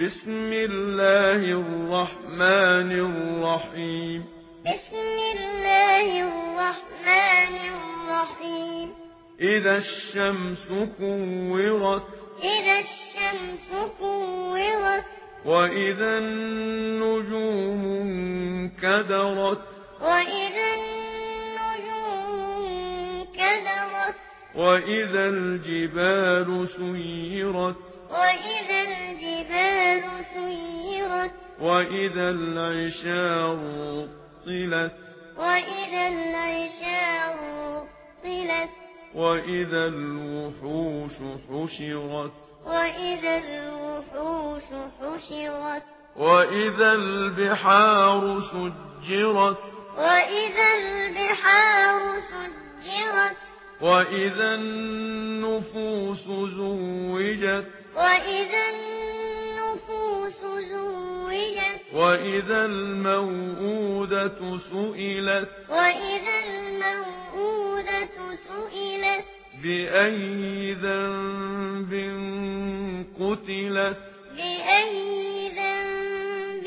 بسم الله الرحمن الرحيم بسم الله الرحمن الرحيم إذا الشمس كورت إذا الشمس كورت وإذا النجوم انكدرت وإذا وإذا الجبال سيرت وإذا الجبال سيرت وإذا العشار طلت وإذا العشار طلت وإذا الوحوش حشرت وإذا الوحوش حشرت وإذا البحار سجرت وإذا البحار سجرت وإذا النفوس زوجت وإذا وَإِذَا الْمَوْءُودَةُ سُئِلَتْ وَإِذَا الْمَوْءُودَةُ سُئِلَتْ بِأَيِّ ذَنبٍ قُتِلَتْ بِأَيِّ ذَنبٍ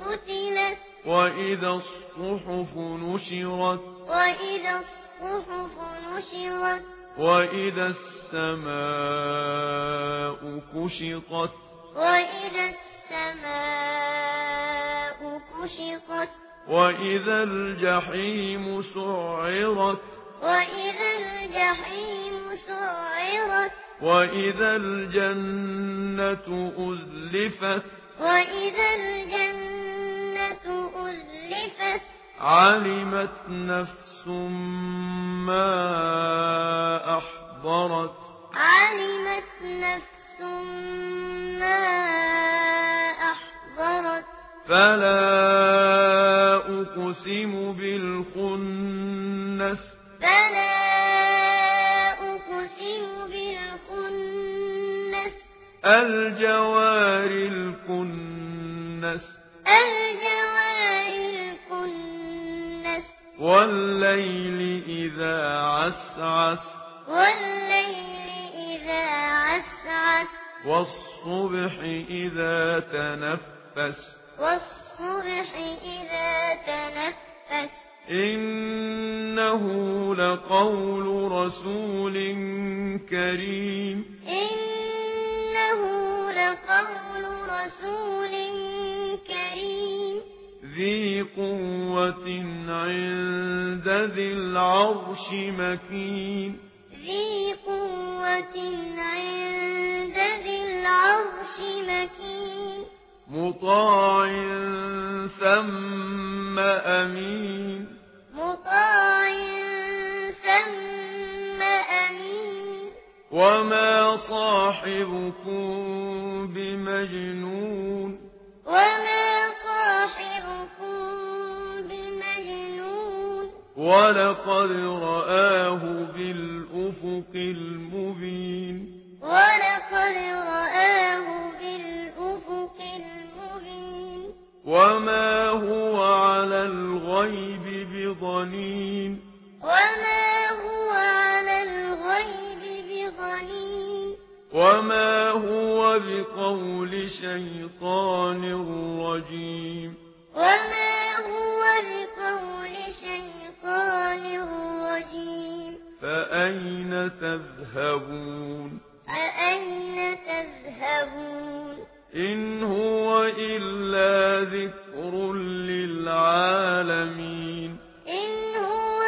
قُتِلَتْ وَإِذَا الصُّحُفُ نُشِرَتْ وَإِذَا الصُّحُفُ نُشِرَتْ وَإِذَا السَّمَاءُ كُشِطَتْ وَإِذَا السماء كشطت وإذا الجحيم سعرت وإذا الجحيم سعرت وإذا الجنة أزلفت وإذا الجنة أزلفت علمت نفس ما أحضرت علمت نفس فلا أقسم بالخنس فلا أقسم بالخنس الجوار الكنس الجوار الكنس والليل إذا عسعس والليل إذا عسعس والصبح إذا تنفس والصبح إذا تنفس. إنه لقول رسول كريم. إنه لقول رسول كريم. ذي قوة عند ذي العرش مكين. مطاع ثم أمين مطاع ثم أمين وما صاحبكم بمجنون وما صاحبكم بمجنون ولقد رآه بالأفق المبين ولقد رآه وما هو على الغيب بظنين وما هو على الغيب بظنين وما هو بقول شيطان رجيم وما هو بقول شيطان رجيم فأين تذهبون فأين تذهبون إن هو إلا للعالمين إن هو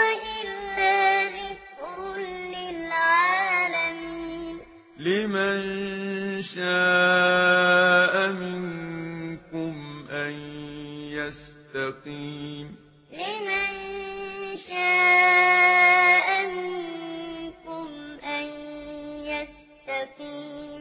إلا ذكر للعالمين لمن شاء منكم أن يستقيم لمن شاء منكم أن يستقيم